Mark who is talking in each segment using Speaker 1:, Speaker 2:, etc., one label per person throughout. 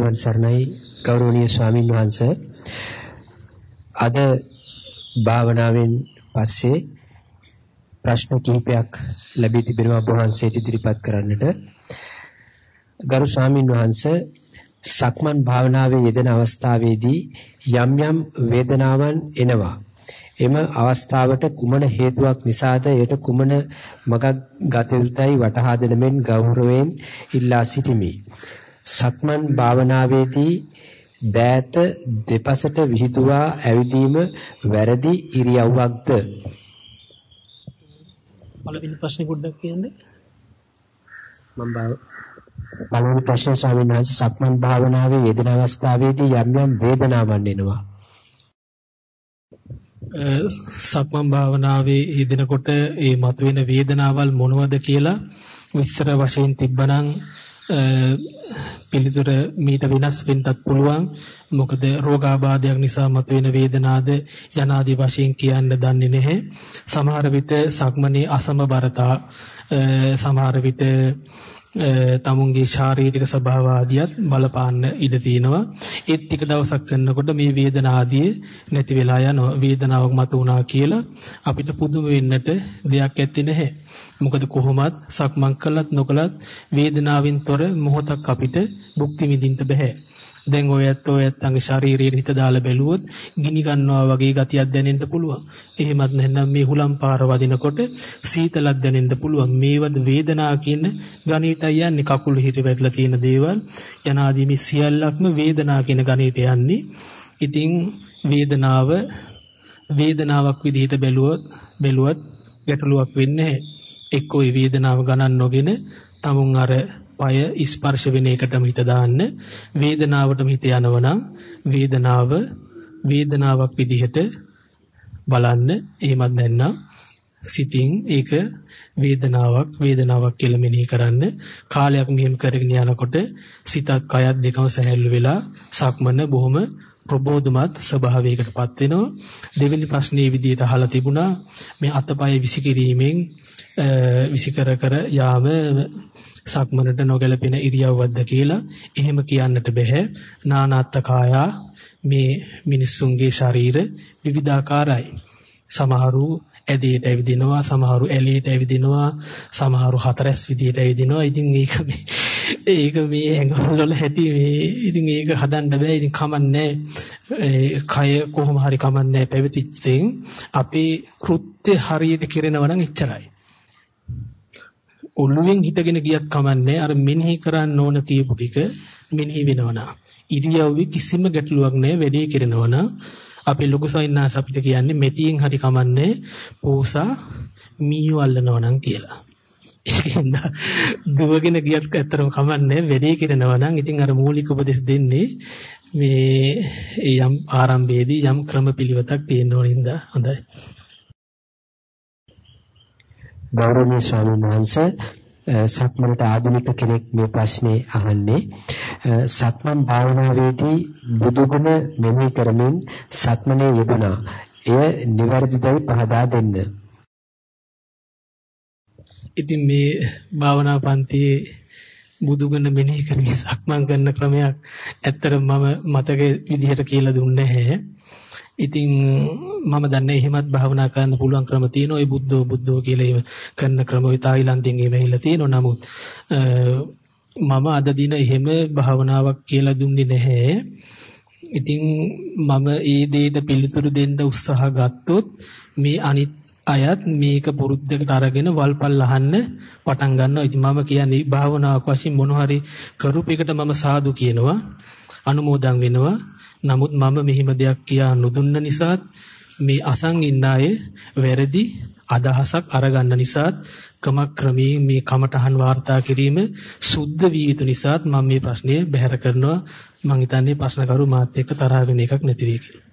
Speaker 1: තෙරුවන් සරණයි. ගෞරවනීය ස්වාමින් වහන්සේ අද භාවනාවෙන් පස්සේ ප්‍රශ්න කිහිපයක් ලැබී තිබෙනවා ඔබ වහන්සේට ඉදිරිපත් කරන්නට. ගරු ස්වාමින් වහන්සේ සක්මන් භාවනාවේ යෙදෙන අවස්ථාවේදී යම් යම් වේදනාවන් එනවා. එම අවස්ථාවට කුමන හේතුවක් නිසාද? එයට කුමන මගක් ගත යුතුයි? වටහා දෙන මෙන් ගෞරවයෙන් ඉල්ලා සිටිමි. සක්මන් භාවනාවේදී දෑත දෙපසට විහිදුවා ඇවිදීම වැරදි ඉරියව්වක්ද?
Speaker 2: පළවෙනි ප්‍රශ්නේ පොඩ්ඩක් කියන්නේ.
Speaker 1: මම පළවෙනි ප්‍රශ්නේ ස්වාමීන් වහන්සේ සක්මන් භාවනාවේ යෙදෙන අවස්ථාවේදී යම් යම් වේදනාවන් එනවා.
Speaker 2: සක්මන් භාවනාවේ යෙදෙනකොට ඒ මතුවෙන වේදනාවල් මොනවද කියලා විස්තර වශයෙන් තිබ්බනම් පිළිතුර මීට වෙනස් වෙන්නත් පුළුවන්. මොකද රෝගාබාධයක් නිසා මතුවෙන වේදනාද යනාදී වශයෙන් කියන්න දන්නේ නැහැ. සමහර විට සක්මනේ අසමබරතා සමහර විට තමුන්ගේ ශාරීරික ස්වභාව ආදියත් බලපාන්න ඉඩ තියෙනවා. ඒත් ටික දවසක් කරනකොට මේ වේදනා ආදිය නැති වෙලා යනවා. වේදනාවක් මත උනා කියලා අපිට පුදුම වෙන්නට දෙයක් ඇත්තේ නැහැ. මොකද කොහොමත් සක්මන් කළත් නොකළත් වේදනාවෙන් තොර මොහොතක් අපිට භුක්ති විඳින්න බෑ. දැන් ඔය ඇත්තෝ ඇත්තන්ගේ ශාරීරියේ හිත දාලා බැලුවොත් ගිනි ගන්නවා වගේ ගතියක් දැනෙන්න පුළුවන්. එහෙමත් නැත්නම් මේ හුලම් පාර වදිනකොට සීතලක් දැනෙන්න පුළුවන්. මේවද වේදනා කියන ගණිතය යන්නේ කකුල හිට වැටලා තියෙන දේවල් යනාදී මේ සියල්ලක්ම වේදනා කියන ගණිතය යන්නේ. ඉතින් වේදනාව වේදනාවක් විදිහට බැලුවොත් බැලුවත් ගැටලුවක් වෙන්නේ නැහැ. එක්කෝ ඒ වේදනාව ගණන් නොගෙන තමුන් අර পায় ස්පර්ශ වෙන එකටම හිත දාන්න. වේදනාවටම හිත යනවනම් වේදනාව වේදනාවක් විදිහට බලන්න. එහෙමත් නැත්නම් සිතින් ඒක වේදනාවක් වේදනාවක් කියලා මෙනෙහි කරන්න. කාලයක් මෙහෙම කරගෙන යනකොට සිතත් කයත් දෙකම සැහැල්ලු වෙලා සක්මන බොහොම ප්‍රබෝධමත් ස්වභාවයකටපත් වෙනවා. දෙවෙනි ප්‍රශ්නේ විදිහට අහලා තිබුණා. මේ අතපය විසිකිරීමෙන් විසිකර කර යාම සක්මනට නොගැලපෙන ඉරියව්වක්ද කියලා එහෙම කියන්නට බෑ. නානාත්තකායා මේ මිනිස්සුන්ගේ ශරීර විවිධාකාරයි. සමහරු ඇදේට ඇවිදිනවා, සමහරු ඇලේට ඇවිදිනවා, සමහරු හතරැස් විදියට ඇවිදිනවා. ඉතින් ඒක මේ ඒක මේ ඇඟවල වල හැටි මේ ඉතින් ඒක හදන්න බෑ. ඉතින් කමන්නේ කය කොහොම හරි කමන්නේ පැවතිච්ච අපේ කෘත්‍ය හරියට කෙරෙනවා නම් එච්චරයි. ඔළුවෙන් හිටගෙන ගියත් කමන්නේ අර මෙනෙහි කරන්න ඕන කියපු ටික මෙනෙහි වෙනවනා. ඉරියව්වේ කිසිම ගැටලුවක් නැහැ වැඩේ කරනවනා. අපේ ලොකු සයින්නාස් අපිට කියන්නේ මෙතියෙන් හරි කමන්නේ පෝසා මීයෝ අල්ලනවා නම් කියලා. ඒකින්ද දුවගෙන ගියත් ඇත්තටම කමන්නේ වැඩේ කරනවා නම් ඉතින් අර මූලික උපදෙස් දෙන්නේ මේ යම් ආරම්භයේදී යම් ක්‍රම පිළිවෙතක් තියෙන්න ඕනින්ද හොඳයි.
Speaker 1: ගෞරවනීය ස්වාමීන් වහන්සේ සක්මනට ආධුනික කෙනෙක් මේ ප්‍රශ්නේ අහන්නේ සක්මන් භාවනාවේදී බුදුගුණ මෙනෙහි කරමින් සක්මනේ යෙදුණා. එය નિවර්දිතයි පහදා දෙන්න.
Speaker 2: ඉතින් මේ භාවනා පන්තියේ බුදුගුණ මෙනෙහි කරමින් සක්මන් කරන ක්‍රමයක් ඇත්තටම මම මතකයේ විදිහට කියලා දුන්නේ නැහැ. ඉතින් මම දන්නේ එහෙමත් භාවනා කරන්න පුළුවන් ක්‍රම තියෙනවා. ඒ බුද්ධෝ බුද්ධෝ කියලා එහෙම කරන ක්‍රම ඔය තායිලන්තයෙන් එහෙම ඇවිල්ලා තියෙනවා. නමුත් මම අද දින එහෙම භාවනාවක් කියලා දුන්නේ නැහැ. ඉතින් මම ඒ දෙයට පිළිතුරු දෙන්න උත්සාහ ගත්තොත් මේ අනිත් අයත් මේක පුරුද්දකට අරගෙන වල්පල් අහන්න පටන් ගන්නවා. ඉතින් මම කියන්නේ භාවනාවක් වශයෙන් මොන හරි කරුපයකට මම සාදු කියනවා. අනුමෝදන් වෙනවා. නමුත් මම මෙහිම දෙයක් කියා නොදුන්න නිසාත් මේ අසන් ඉන්න අය වැරදි අදහසක් අරගන්න නිසාත් ක්‍රමක්‍රමයෙන් මේ කමටහන් වාර්තා කිරීම සුද්ධ විය යුතු නිසාත් මම මේ ප්‍රශ්නය බැහැර කරනවා මම හිතන්නේ ප්‍රශ්නකරු මාත් එක්ක තරහ වෙන එකක් නැති වෙයි කියලා.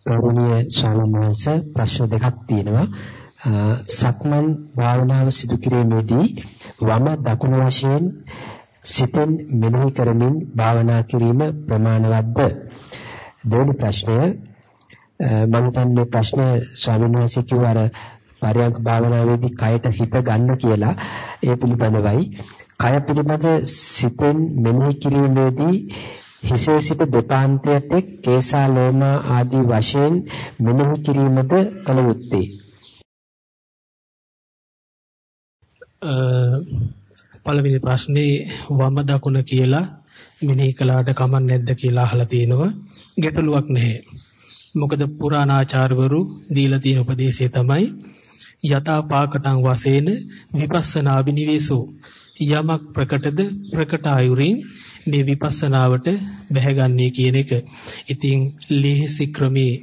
Speaker 1: කරුණීය ශාලමහස ප්‍රශ්න දෙකක් තියෙනවා. සක්මන් භාවනාව සිදු කිරීමේදී වම දකුණ වශයෙන් සිතෙන් මෙනෙහි කරමින් භාවනා කිරීම ප්‍රමාණවත්ද? දෙවන ප්‍රශ්නය මම හිතන්නේ ප්‍රශ්න ස්වාමීන් වහන්සේ කිව්ව අර පරයන්ක භාවනාවේදී කයට හිත ගන්න කියලා ඒ පිළිබඳවයි කය පිළිබඳ සිතෙන් මෙනෙහි කිරීමේදී හිසේ සිට දෙපාන්තයට කේසා ලෝමා ආදී වශයෙන් මෙනෙහි කිරීමද කළ යුත්තේ.
Speaker 2: පළවෙනි ප්‍රශ්නේ වම දකුණ කියලා මෙනෙහි කළාට කමක් නැද්ද කියලා අහලා තිනවා. ගැටලුවක් නැහැ. මොකද පුරාණාචාර්යවරු දීලා තියෙන උපදේශය තමයි යතා පාකටං වශයෙන් විපස්සනා විනිවේසෝ යමක් ප්‍රකටද ප්‍රකට ආයුරින් මේ විපස්සනාවට බැහැගන්නේ කියන එක. ඉතින් ලිහිසි ක්‍රමේ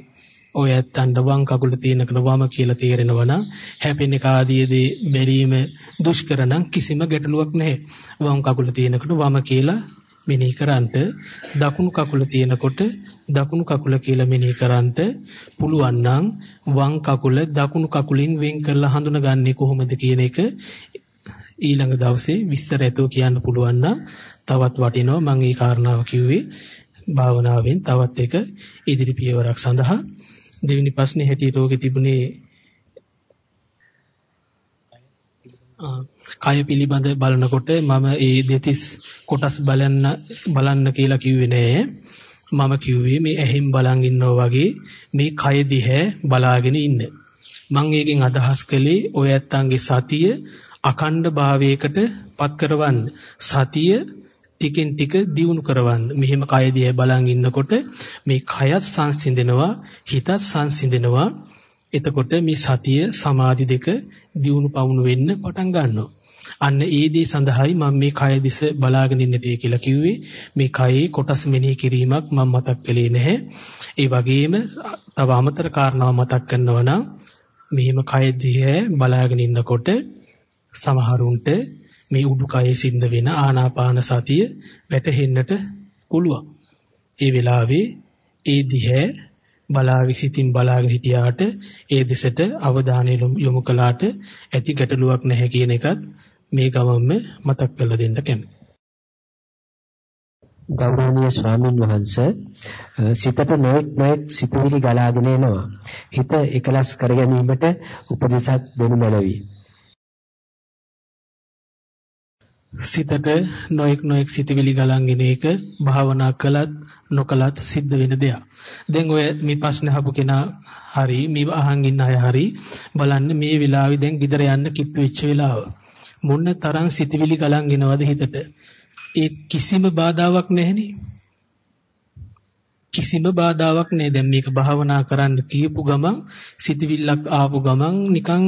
Speaker 2: ඔය ඇත්තන්ට වම් කකුල තියෙනකන වම කියලා තේරෙනවා නම් හැපෙන එක ආදීදී බැරීම දුෂ්කර නම් කිසිම ගැටලුවක් නැහැ. වම් කකුල තියෙනකොට වම කියලා මෙනෙහි කරන්ට දකුණු කකුල තියෙනකොට දකුණු කකුල කියලා මෙනෙහි කරන්ට පුළුවන් නම් වම් කකුල දකුණු කකුලින් වෙන් කරලා හඳුනගන්නේ කොහොමද කියන එක ඊළඟ දවසේ විස්තර ඇතුව කියන්න පුළුවන් නම් තවත් වටිනවා මම මේ කාරණාව කිව්වේ භාවනාවෙන් තවත් එක ඉදිරි පියවරක් සඳහා දෙවෙනි ප්‍රශ්නේ හැටියට ඕකේ තිබුණේ කය පිළිබඳ බලනකොට මම ඒ දෙතිස් කොටස් බලන්න බලන්න කියලා කිව්වේ නෑ. මම කිව්වේ මේ ඇහෙන් බලන් ඉන්නවා වගේ මේ කය දිහා බලාගෙන ඉන්න. මම ඒකෙන් අදහස් කළේ ඔය ඇත්තන්ගේ සතිය අඛණ්ඩ භාවයකට පත් කරවන්න. සතිය ටිකෙන් ටික දියුණු කරවන්න. මෙහෙම කය දිහා බලන් ඉන්නකොට මේ කයත් සංසිඳෙනවා, හිතත් සංසිඳෙනවා. එතකොට මේ සතිය සමාධි දෙක දියුණු පවුණු වෙන්න පටන් ගන්නවා. අන්න ඒ දේ සඳහායි මම මේ කය දිස බලාගෙන ඉන්නට කියලා කිව්වේ. මේ කයේ කොටස් මෙනෙහි කිරීමක් මම මතක් කළේ නැහැ. ඒ වගේම තව අමතර කාරණාව මතක් කරනවා නම් මෙහිම කය දිහා බලාගෙන ඉන්නකොට සමහරුන්ට මේ උඩුකයේ සිද්ධ වෙන ආනාපාන සතිය වැටහෙන්නට පුළුවන්. ඒ වෙලාවේ ඒ දිහැ බලාගෙන සිටින් බලාගෙන හිටියාට ඒ දෙසට අවධානය යොමු කළාට ඇති ගැටලුවක් නැහැ කියන එකත් මේ ගමම්ම මතක් කරලා දෙන්න කැමතියි.
Speaker 1: ගෞරවනීය ස්වාමින් වහන්සේ සිතට නොඑක් නොඑක් සිතුවිලි ගලාගෙන එනවා. හිත එකලස් කර ගැනීමට උපදෙසක් දෙනු මැනවි.
Speaker 2: සිතට නොඑක් නොඑක් සිතවිලි ගලන්ගෙන ඒක භාවනා කළත් නොකලත් සිද්ධ වෙන දෙයක්. දැන් ඔය මේ ප්‍රශ්න අහපු කෙනා හරි මේ අහන් ඉන්න අය හරි බලන්න මේ වෙලාවේ දැන් ගෙදර යන්න කිට්ටු වෙච්ච වෙලාව. මොන තරම් සිතවිලි ගලන්ගෙනවද හිතට? ඒ කිසිම බාධාවක් නැහෙනේ. කිසිම බාධාවක් නැහැ. දැන් මේක භාවනා කරන්න කියපු ගමන් සිතවිල්ලක් ආපු ගමන් නිකන්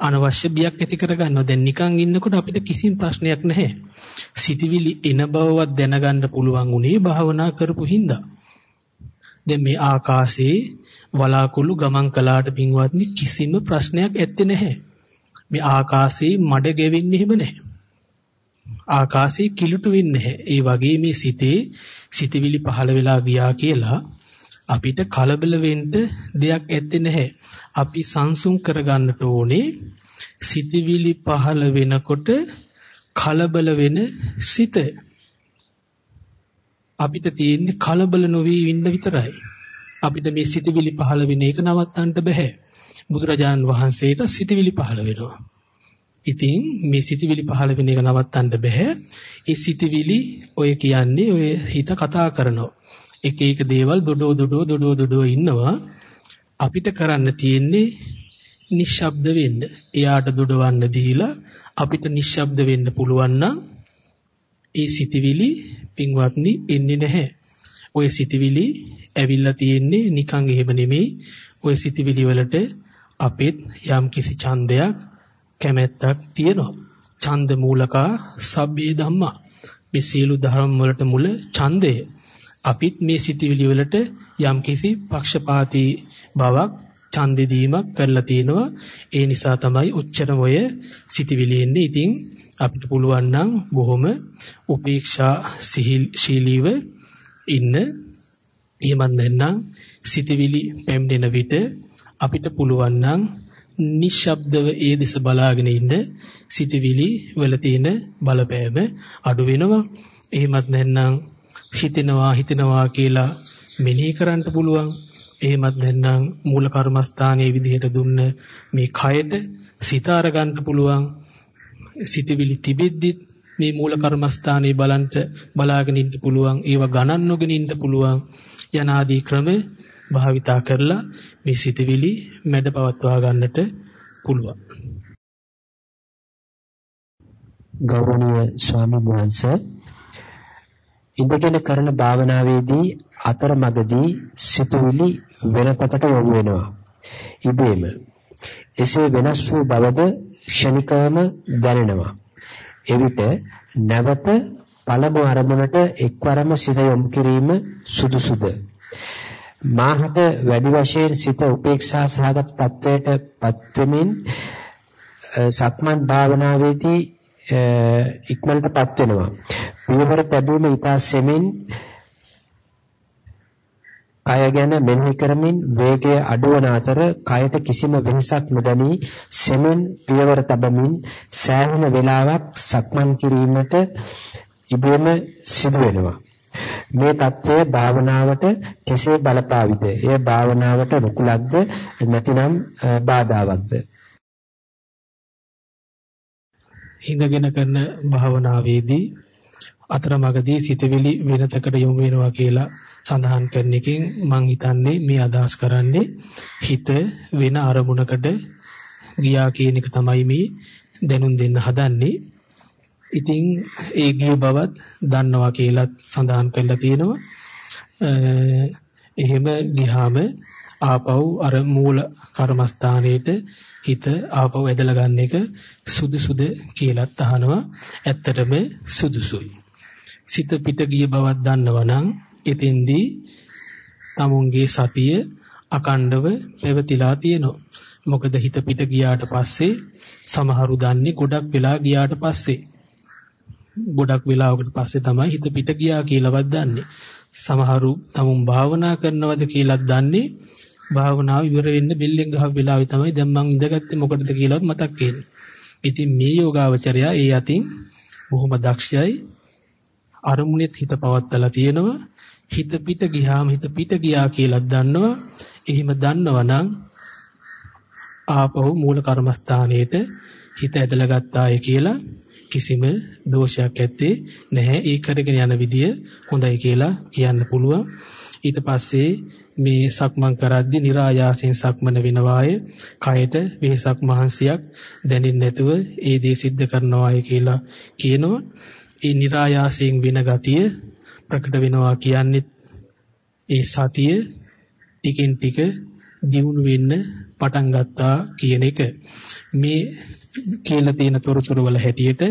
Speaker 2: අනවශ්‍ය බියක් ඇති කරගන්නවා. දැන් නිකන් ඉන්නකොට අපිට කිසිම ප්‍රශ්නයක් නැහැ. සිතවිලි එන බවවත් දැනගන්න පුළුවන් උනේ භාවනා කරපු හින්දා. දැන් මේ ආකාශයේ වලාකුළු ගමන් කළාට පින්වත්නි කිසිම ප්‍රශ්නයක් ඇත්තේ නැහැ. මේ ආකාශයේ මඩ ගෙවෙන්නේ හිම නැහැ. ආකාශයේ කිලුට වෙන්නේ නැහැ. ඒ වගේ මේ සිතේ සිතවිලි පහළ වෙලා ගියා කියලා අපිට කලබල වෙන්න දෙයක් ඇත්තේ නැහැ. අපි සංසුන් කරගන්නට ඕනේ සිතවිලි පහළ වෙනකොට කලබල වෙන සිත. අපිට තියෙන්නේ කලබල නොවී ඉන්න විතරයි. අපිට මේ සිතවිලි පහළ වෙන එක නවත්තන්න බෑ. බුදුරජාණන් වහන්සේට සිතවිලි පහළ වෙනවා. ඉතින් මේ සිතවිලි පහළ වෙන එක නවත්තන්න බෑ. ඒ සිතවිලි ඔය කියන්නේ ඔය හිත කතා කරනවා. එක එක දේවල් දොඩෝ දොඩෝ දොඩෝ දොඩෝ ඉන්නවා. අපිට කරන්න තියෙන්නේ නිශ්ශබ්ද වෙන්න. එයාට දොඩවන්න දීලා අපිට නිශ්ශබ්ද වෙන්න පුළුවන් නම් ඒ සිතවිලි පින්වත්නි එන්නේ නැහැ. ඔය සිතවිලි ඇවිල්ලා තියෙන්නේ නිකන් එහෙම නෙමෙයි. ඔය සිතවිලි වලට අපෙත් යම් කිසි ඡන්දයක් කැමැත්තක් තියෙනවා. ඡන්ද මූලකා සබ්බේ ධම්මා. මේ සියලු ධර්ම වලට මුල ඡන්දය. අපිත් මේ සිතවිලි වලට යම්කිසි පක්ෂපාතී බවක් ඡන්දෙදීමක් කරලා තිනවා. ඒ නිසා තමයි උච්චරම ඔය සිතවිලි එන්නේ. ඉතින් අපිට පුළුවන් නම් බොහොම උපේක්ෂා ශීලීව ඉන්න එහෙමත් නැත්නම් සිතවිලි පැමිණෙන විට අපිට පුළුවන් නම් නිශ්ශබ්දව ඒ දෙස බලාගෙන ඉන්න සිතවිලි වල තියෙන බලපෑම අඩු වෙනවා. එහෙමත් නැත්නම් හිතෙනවා හිතෙනවා කියලා මෙනෙහි කරන්න පුළුවන්. එහෙමත් නැත්නම් මූල කර්මස්ථානයේ විදිහට දුන්න මේ කයට සිත අරගන්න පුළුවන්. සිතවිලි තිබෙද්දිත් මේ මූල කර්මස්ථානයේ බලන්ට බලාගෙන ඉන්න පුළුවන් ඒව ගණන් නොගෙන ඉන්න පුළුවන් යනාදී ක්‍රම භාවිතා කරලා මේ සිතවිලි මැඩ පවත්වා ගන්නට පුළුවන්
Speaker 1: ගෞරවනීය ස්වාමීන් වහන්සේ ඉඳගෙන කරන භාවනාවේදී අතරමඟදී සිතුවිලි වෙනපතට යොමු වෙනවා. ඉබේම එසේ වෙනස් වූ බවද ක්ෂණිකවම දැනෙනවා. එවිට නැවත පළමු අරමුණට එක්වරම සිත යොමු කිරීම සුදුසුද? මාහට වැඩි වශයෙන් සිත උපේක්ෂා සහගත තත්වයට පත්වෙමින් සක්මන් භාවනාවේදී ඉක්මනටපත් වෙනවා. පියවර තැබීම ඉතා සෙමින් කය ගැන මෙනෙහි කරමින් වේගය අඩුවන අතර කයට කිසිම වෙනසක් නොදැනී සෙමින් පියවර තබමින් සෑහෙන වේලාවක් සක්මන් කිරීමට ඉබේම සිදු වෙනවා. මේ தත්ත්වය භාවනාවට කෙසේ බලපාවිද? එය භාවනාවට රුකුලක්ද නැතිනම් බාධාවත්ද?
Speaker 2: හිඳගෙන කරන භාවනාවේදී අතරමඟදී සිතවිලි වෙනතකට යොමු වෙනවා කියලා සඳහන් කරන එකෙන් මම හිතන්නේ මේ අදහස් කරන්නේ හිත වෙන අරමුණකට ගියා කියන එක තමයි මේ දැනුම් දෙන්න හදන්නේ. ඉතින් ඒ ගිය බවත් දන්නවා කියලා සඳහන් කරලා තියෙනවා. එහෙම ගියාම ආපහු අර මූල කර්මස්ථානයේට හිත ආපහු ඇදලා ගන්න එක සුදුසුද කියලාත් අහනවා. ඇත්තටම සුදුසුයි. සිත පිට ගිය බවක් දන්නවනම් එතෙන්දී tamunගේ සතිය අකණ්ඩව පැවතිලා තියෙනවා. මොකද හිත පිට ගියාට පස්සේ සමහරු දන්නේ ගොඩක් වෙලා ගියාට පස්සේ ගොඩක් වෙලාවකට පස්සේ තමයි හිත පිට ගියා කියලාවත් දන්නේ. සමහරු tamun භාවනා කරනවද කියලාත් දන්නේ භාවනාව ඉවර වෙන්න බෙල්ලෙන් ගහ වෙලාවේ තමයි දැන් මං ඉඳගත්තේ මොකටද කියලාත් මතක් වෙන්නේ. ඉතින් මේ යෝගාවචරයා ඒ අතින් බොහොම දක්ෂයයි අරමුණෙත් හිත පවත්තලා තියෙනවා හිත පිට ගියාම හිත පිට ගියා කියලා දන්නවා එහෙම දන්නවනම් ආපහු මූල කර්මස්ථානයේට හිත ඇදලා ගත්තාය කියලා කිසිම දෝෂයක් ඇත්තේ නැහැ. ඒ කරගෙන යන විදිය හොඳයි කියලා කියන්න පුළුවන්. ඊට පස්සේ මේ සක්මන් කරද්දී નિરાයාසයෙන් සක්මන වෙනවාය. කයට වෙහසක් මහන්සියක් දැනෙන්නේ නැතුව ඒ දේ සිද්ධ කරනවාය කියලා කියනවා. ඒ નિરાයාසයෙන් වෙන ගතිය ප්‍රකට වෙනවා කියන්නේ ඒ සතිය ටිකෙන් ටික දියුණු වෙන්න පටන් ගත්තා කියන එක. මේ කියලා තියෙන තොරතුරු වල හැටියට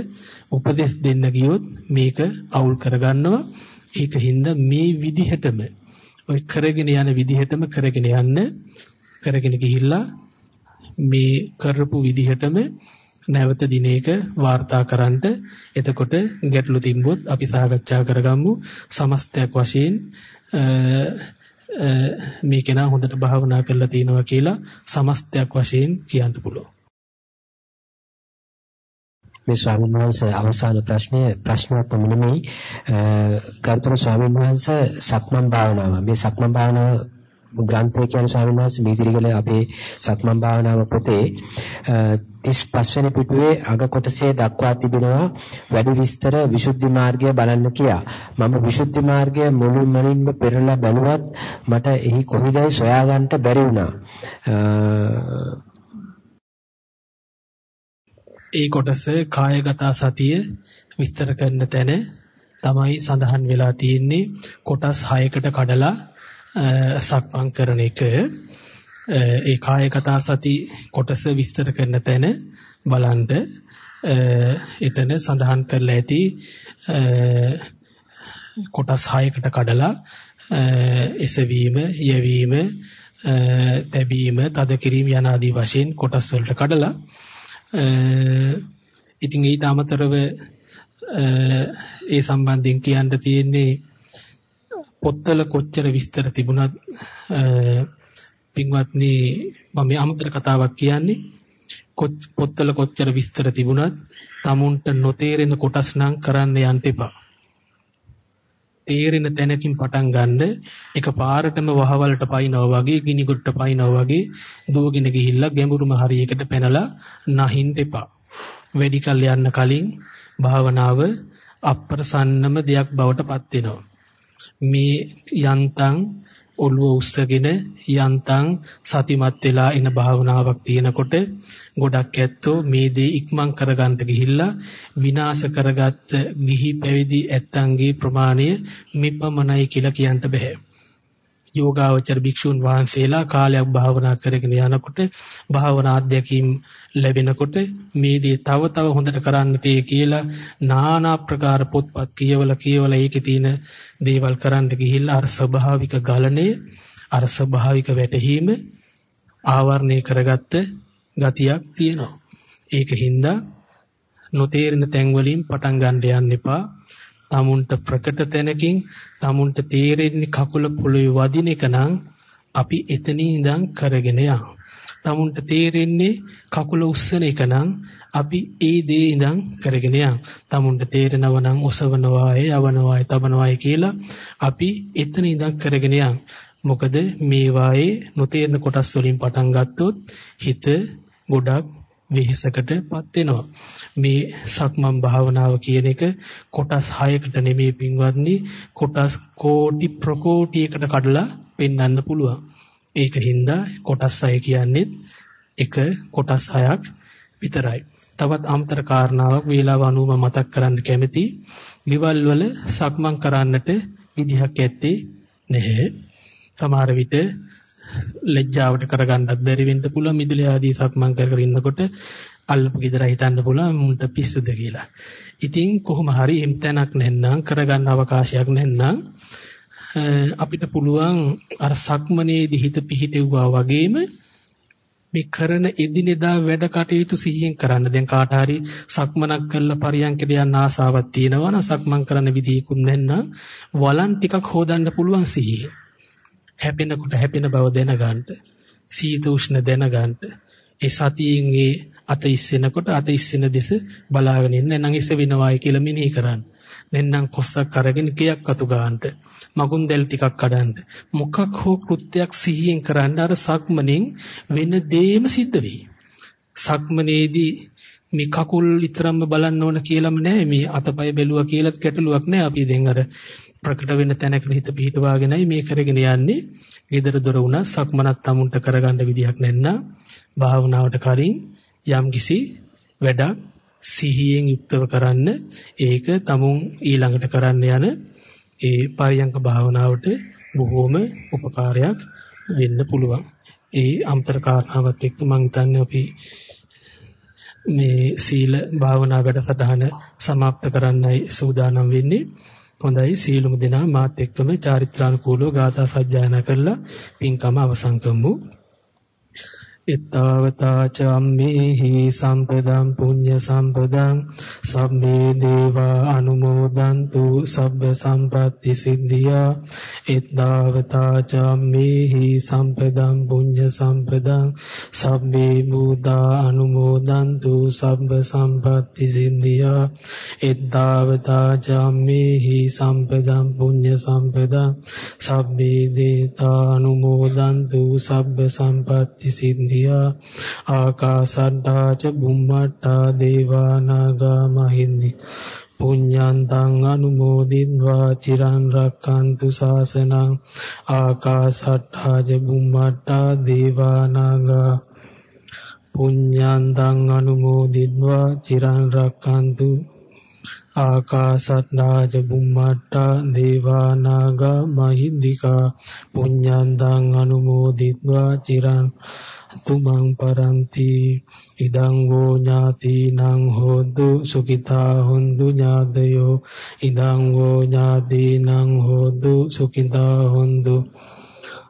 Speaker 2: උපදෙස් දෙන්න ගියොත් මේක අවුල් කරගන්නවා. ඒකින්ද මේ විදිහටම ඔය කරගෙන යන විදිහටම කරගෙන යන්න කරගෙන ගිහිල්ලා මේ කරපු විදිහටම නැවත දිනයක වාර්තා කරන්නට එතකොට ගැටලු තිබ්බොත් අපි සාකච්ඡා කරගමු. සමස්තයක් වශයෙන් මේ කෙනා හොඳට භාවනා කරලා තිනවා කියලා සමස්තයක් වශයෙන් කියන්න පුළුවන්.
Speaker 1: මේ ස්වාමීන් වහන්සේ අවසාන ප්‍රශ්නය ප්‍රශ්නයක් නෙමෙයි. ගරුතර ස්වාමීන් වහන්සේ සක්මන් භාවනාව මේ සක්මන් භාවනාව ග්‍රන්ථය කියන්නේ ස්වාමීන් වහන්සේ මේතිරිගල අපේ සක්මන් භාවනාව පොතේ 35 වෙනි පිටුවේ අග කොටසේ දක්වා තිබෙනවා වැඩි විස්තර විසුද්ධි මාර්ගය බලන්න කියා. මම විසුද්ධි මාර්ගය මුළුමනින්ම පෙරලා බැලුවත් මට එහි කොහොමදයි සොයාගන්න බැරි වුණා.
Speaker 2: ඒ කොටස කායගත සතිය විස්තර කරන තැන තමයි සඳහන් වෙලා තියෙන්නේ කොටස් 6කට කඩලා සක්මන් කරන එක. ඒ කායගත සති කොටස විස්තර කරන තැන බලන්න. එතන සඳහන් කරලා ඇති කොටස් 6කට කඩලා එසවීම යැවීම තැබීම තද කිරීම යන ආදී වශයෙන් කොටස් වලට කඩලා ඉතින් ඊට අමතරව ඒ සම්බන්ධයෙන් කියන්න තියෙන්නේ පොත්වල කොච්චර විස්තර තිබුණත් පින්වත්නි මම මේ අමතර කතාවක් කියන්නේ පොත්වල කොච්චර විස්තර තිබුණත් tamunට නොතේරෙන කොටස් නම් කරන්න යන්න එපා. තේරෙන තැනකින් පටන් ගන්න එක පාරටම වහවලට පයින්නවා වගේ ගිනි ගොඩට පයින්නවා වගේ දුවගෙන ගිහිල්ලා ගැඹුරුම හරියකට පැනලා නැහින් දෙපා. වැඩි කල් යන්න කලින් භාවනාව අප්‍රසන්නම දෙයක් බවට පත් වෙනවා. මේ යන්තම් ඔළුව උස්සගෙන යන්තම් සතිමත් වෙලා එන භාවනාවක් තියෙනකොට ගොඩක් ඇත්තෝ මේ දේ ඉක්මන් කරගන්න ගිහිල්ලා විනාශ කරගත්ත ගිහි පැවිදි ඇත්තන්ගේ ප්‍රමාණය මෙපමණයි කියලා කියන්න බෑ. යෝගාවචර භික්ෂුන් වහන්සේලා කාලයක් භාවනා කරගෙන යනකොට භාවනා අධ්‍යක්ීම් ලැබෙනකොට මේ දේ තව තව හොඳට කරන්න තේ කියලා নানা ප්‍රකාර පොත්පත් කියවලා කියවලා ඒකේ තියෙන දේවල් කරන්න ගිහිල්ලා අර ස්වභාවික ගලණය අර ස්වභාවික වැටහීම ආවරණය කරගත්ත ගතියක් තියෙනවා. ඒකින්ද නොතේරෙන තැන් වලින් පටන් ගන්න යන්න එපා. Tamunට ප්‍රකට තැනකින් tamunට තේරෙන්නේ කකුල පොළවේ වදින එක නම් අපි එතනින් ඉඳන් කරගෙන යමු. tamunට තේරෙන්නේ කකුල උස්සන එක නම් අපි ඒ දේ ඉඳන් කරගෙන යමු. tamunට තේරෙනව නම් ඔසවනවාය, යවනවාය, තබනවාය කියලා අපි එතන ඉඳන් කරගෙන යමු. මොකද මේ වායේ නොතේරෙන කොටස් වලින් පටන් ගත්තොත් හිත ගොඩක් වෙහෙසකටපත් වෙනවා. මේ සක්මන් භාවනාව කියන එක කොටස් 6කට නෙමෙයි පින්වත්නි කොටස් කෝටි ප්‍රකෝටියකට කඩලා පෙන්වන්න පුළුවන්. ඒකින්ද කොටස් 6 කියන්නේ එක කොටස් 6ක් විතරයි. තවත් අමතර කාරණාවක් වේලාව අනුව මතක් කරන්න කැමති. ගෙවල් වල සක්මන් කරන්නට විදිහක් ඇත්තේ නැහැ. සමහර විට ලැජ්ජාවට කරගන්නත් බැරි වෙන්න පුළුවන් මිදුලේ ආදී සක්මන් කර කර ඉන්නකොට අල්ලපු gedara හිතන්න පුළුවන් මුන්ට පිස්සුද කියලා. ඉතින් කොහොම හරි එම් තැනක් නැත්නම් කරගන්න අවකාශයක් නැත්නම් අපිට පුළුවන් අර සක්මනේදී හිත පිහිටෙව්වා වගේම මේ කරන එදිනෙදා වැඩ කටයුතු සිහියෙන් කරන්න. දැන් කාට හරි සක්මනක් කරලා පරියන්කට යන්න ආසාවක් තියෙනවා නම් සක්මන් කරන්න විදියකුත් නැත්නම් වලන් ටිකක් හොදන්න පුළුවන් සිහියෙන්. හැපෙනකොට හැපෙන බව දැනගන්න. සීත උෂ්ණ දැනගන්න. ඒ සතියෙන් ඒ අත ඉස්සෙනකොට අත ඉස්සෙන දෙස බලාගෙන ඉන්න නම් ඉස්ස වෙනවායි කියලා මෙනෙහි කරන්න. නැත්නම් කොස්සක් අරගෙන කයක් අතු ගන්නට. මගුන් දැල් ටිකක් කඩන්න. මොකක් හෝ කෘත්‍යයක් සිහියෙන් කරන්න අර සක්මණෙන් වෙන දෙයක්ම සිද්ධ වෙයි. සක්මනේදී මේ කකුල් විතරක්ම බලන්න ඕන කියලාම නෑ මේ අතපය බැලුවා කියලාත් ගැටලුවක් නෑ අපි දැන් අර ප්‍රකට වෙන තැනකට හිත පිහිටවාගෙනයි මේ කරගෙන යන්නේ. gedara dora වුණා සක්මනත් tamunට කරගන්න විදියක් නැන්නා. භාවනාවට කලින් යම්කිසි වැඩක් සිහියෙන් යුක්තව කරන්න ඒක tamun ඊළඟට කරන්න යන ඒ පරියංක භාවනාවට බොහෝම උපකාරයක් වෙන්න පුළුවන්. ඒ අමතර කාරණාවත් එක්ක මම හිතන්නේ අපි මේ සීල භාවනා වැඩසටහන સમાપ્ત කරන්නයි සූදානම් වෙන්නේ. හොඳයි සීලුම දෙනා මාත් එක්කම චාරිත්‍රානුකූලව ගාථා සජ්ජායනා කරලා පින්කම අවසන් කරමු. Ittavata cammehi sampedam punya sampedam sabbe deva anumodantu sabba sampatti siddhiya ittavata cammehi sampedam punya sampedam sabbe buddha anumodantu sabba sampatti siddhiya ittavata cammehi sampedam punya sampedam sabbe deva anumodantu sabba sampatti siddhiya සින්දියා ආකාසට්ටා ච බුම්මට්ටා දේවා නාග මහින්දි. පුඤ්ඤන්තං අනුමෝදිත්වා චිරන් රක්칸තු ශාසනං. ආකාසට්ටා ච බුම්මට්ටා දේවා නාග. පුඤ්ඤන්තං අනුමෝදිත්වා චිරන් රක්칸තු ආකාසට්ටාජ බුම්මට්ටා දේවානාගා මහිද්దికා පුඤ්ඤන්තං අනුමෝදිත්වා චිරං තුමන් පරන්ති. ඉදං වූ ඥාතිනං හෝතු සුඛිතා හොන්තු ඥාතයෝ. ඉදං වූ ඥාතිනං හෝතු සුඛිතා හොන්තු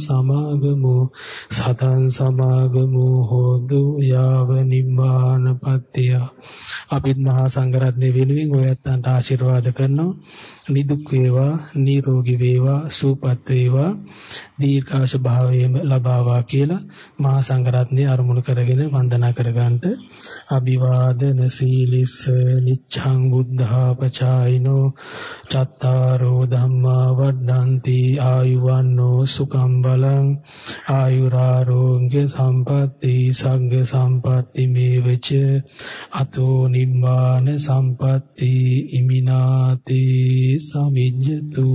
Speaker 2: සමාගමෝ. සතං සමාගමෝ. හෝදු යාව නිබ්බානපත්තිය අපිත් මහා සංඝරත්නය වෙනුවෙන් ඔයත්තන්ට ආශිර්වාද කරනවා. නිදුක් වේවා නිරෝගී වේවා සුවපත් වේවා. දීර්ඝාෂ භාවයේම ලබාවා කියලා මහා සංඝරත්නය අරමුණු කරගෙන වන්දනා කරගන්නට අභිවාදන සීලිස්ස නිච්ඡං බුද්ධාපචායිනෝ චත්තාරෝ ධම්මා වඩ්ඩಂತಿ ආයුවන්නෝ සුඛං බලං ආයුරාරෝග්‍ය සම්පatti සංඝ සම්පatti මේවච අතෝ නිම්මාන සම්පatti ඉමිනාති සමිජ්ජතු.